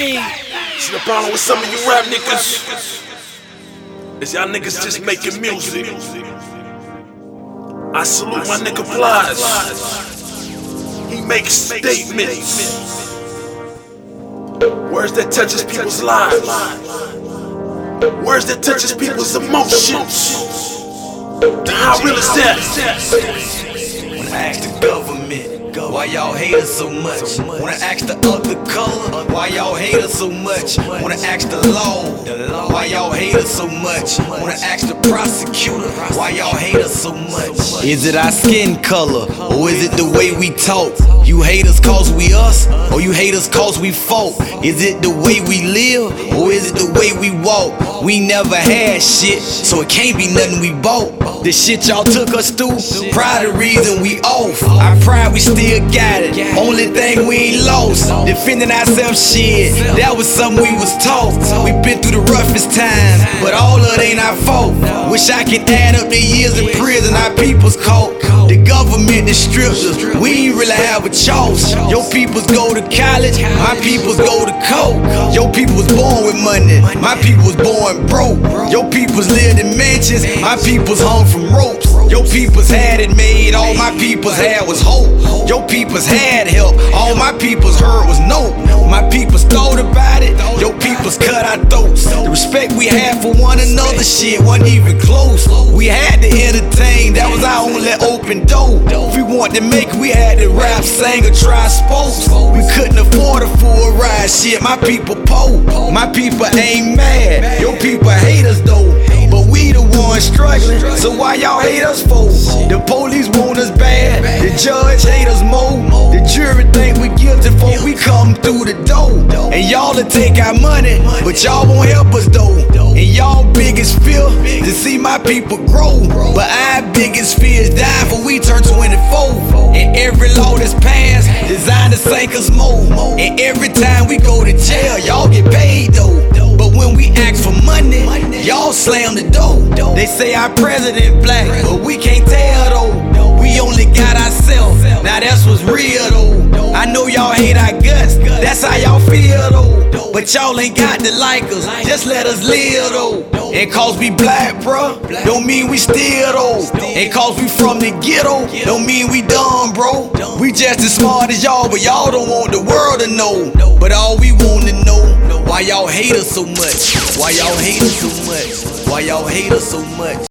See the problem with some of you rap niggas is y'all niggas just making music. I salute my nigga Plies. He makes statements. Words that touches people's lives. Words that touches people's emotions. How real is that? When I ask the government why y'all hate us so much? I ask the other color, why y'all hate us so much? I ask the law, why y'all hate us so much? I ask the prosecutor, why y'all hate us so much? Is it our skin color, or is it the way we talk? You hate us cause we us, or you hate us cause we folk? Is it the way we live, or is it the way we walk? We never had shit, so it can't be nothing we bought. The shit y'all took us through, pride the reason we off. Our pride we still got it. Only thing we ain't lost. Defending ourselves, shit. That was something we was taught. We been through the roughest times, but all of it ain't our fault. Wish I could add up the years in prison our people's caught. The government that stripped us. We ain't really have a choice. Your peoples go to college, my peoples go to coke. Your people was born with money, my people was born broke. Your peoples lived in mansions, my peoples hung from ropes. Your peoples had it made, all my peoples had was hope. Your peoples had help, all my peoples heard was no. My peoples thought about it, your peoples cut our throats. The respect we had for one another, shit wasn't even close. We had to entertain, that was our only open door. Wanted to make we had to rap, sing, or try sports. We couldn't afford a full ride, shit. My people poor, my people ain't mad. Your people hate us though, but we the ones struggling. So why y'all hate us for? The police want us bad, the judge hate us more. The jury think we guilty for we come through the door. And y'all to take our money, but y'all won't help us though. And y'all biggest fear to see my people grow. But our biggest fear is dying for we turn 24. And every law that's passed designed to sink us more. And every time we go to jail, y'all get paid though. But when we ask for money, y'all slam the door. They say our president black, but we can't tell though. We only got. Now that's what's real though. I know y'all hate our guts. That's how y'all feel though. But y'all ain't got to like us. Just let us live though. And cause we black, bruh, don't mean we still though. And cause we from the ghetto, don't mean we dumb, bro. We just as smart as y'all, but y'all don't want the world to know. But all we want to know, why y'all hate us so much? Why y'all hate us so much? Why y'all hate us so much?